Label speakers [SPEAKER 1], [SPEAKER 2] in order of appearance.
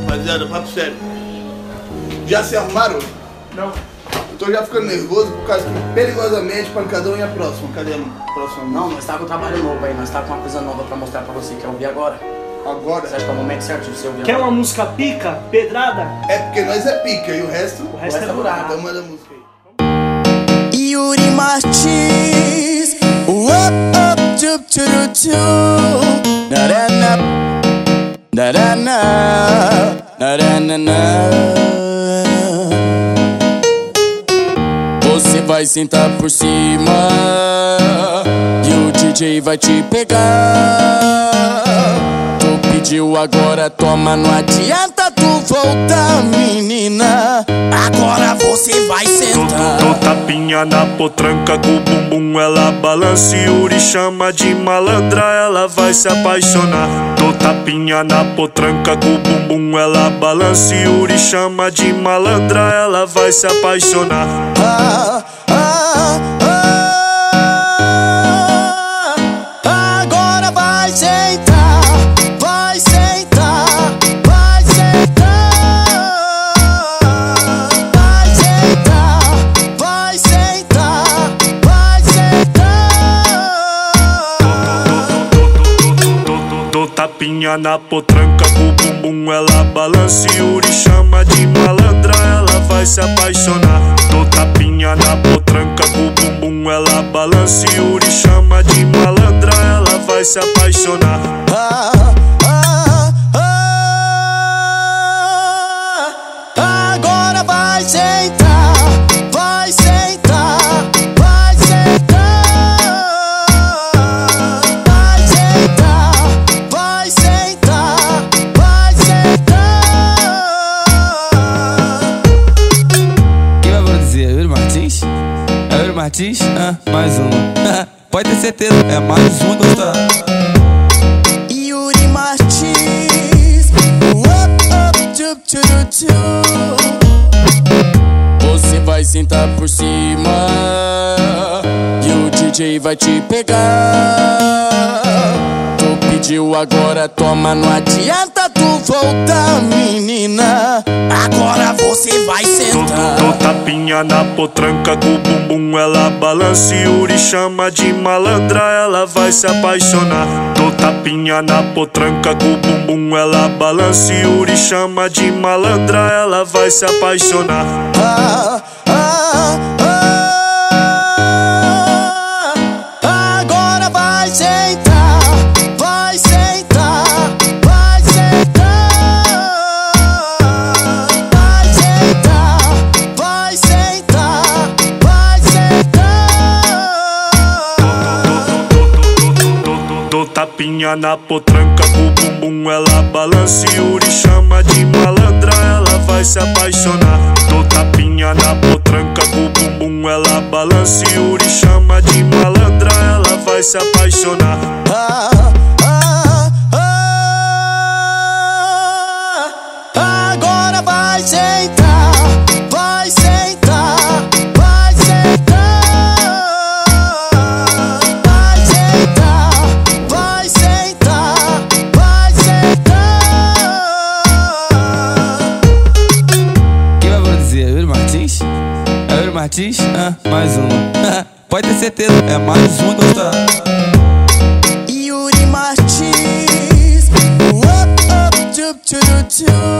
[SPEAKER 1] Rapaziada, papo sério. Já se arrumaram?
[SPEAKER 2] Não.
[SPEAKER 1] Eu tô já ficando nervoso por causa que perigosamente pancadão e a próxima. Cadê a próxima?
[SPEAKER 3] Não, nós tá com um trabalho novo aí, nós tá com uma coisa nova pra mostrar pra você, quer ouvir agora?
[SPEAKER 1] Agora?
[SPEAKER 3] Você acha que é o momento certo de você ouvir
[SPEAKER 2] Quer uma música pica, pedrada?
[SPEAKER 1] É porque nós é pica e o resto.
[SPEAKER 2] O resto é
[SPEAKER 3] buraco.
[SPEAKER 1] Então manda a música aí.
[SPEAKER 4] Yuri Martins, up, up, chup, churu, chu. Narana, narana, narana. Você vai sentar por cima e o DJ vai te pegar. Pediu agora, toma, não adianta tu voltar, menina. Agora você vai sentar.
[SPEAKER 5] Dou tapinha na potranca com o bumbum ela balança e Yuri chama de malandra, ela vai se apaixonar. Dou tapinha na potranca com o bumbum ela balança e Yuri chama de malandra, ela vai se apaixonar.
[SPEAKER 4] Ah,
[SPEAKER 5] tapinha na potranca com o bumbum ela balança e Yuri chama de malandra, ela vai se apaixonar. Dou tapinha na potranca com o bumbum ela balança e Yuri chama de malandra, ela vai se apaixonar.
[SPEAKER 4] Ah, ah, ah. Agora vai sentar,
[SPEAKER 6] Ah, mais uma. Pode ter certeza, é mais uma gostosa.
[SPEAKER 4] Yuri Martins, up, up, chup, churu, chu. Você vai sentar por cima e o DJ vai te pegar. Pediu agora, toma, não adianta tu voltar, menina. Agora você vai
[SPEAKER 5] Dou
[SPEAKER 4] sentar.
[SPEAKER 5] tapinha na potranca com o bumbum ela balança e Yuri chama de malandra, ela vai se apaixonar. Dou tapinha na potranca com o bumbum ela balança e Yuri chama de malandra, ela vai se apaixonar.
[SPEAKER 4] Ah, ah, ah.
[SPEAKER 5] Tapinha na potranca com o bumbum ela balança e Yuri chama de malandra, ela vai se apaixonar. Dou tapinha na potranca com o bumbum ela balança e Yuri chama de malandra, ela vai se apaixonar.
[SPEAKER 4] Ah,
[SPEAKER 6] Martins? Ah, mais uma. Pode ter certeza, é mais uma gostosa.
[SPEAKER 4] Yuri Martins, up, up, chup, churu, chu.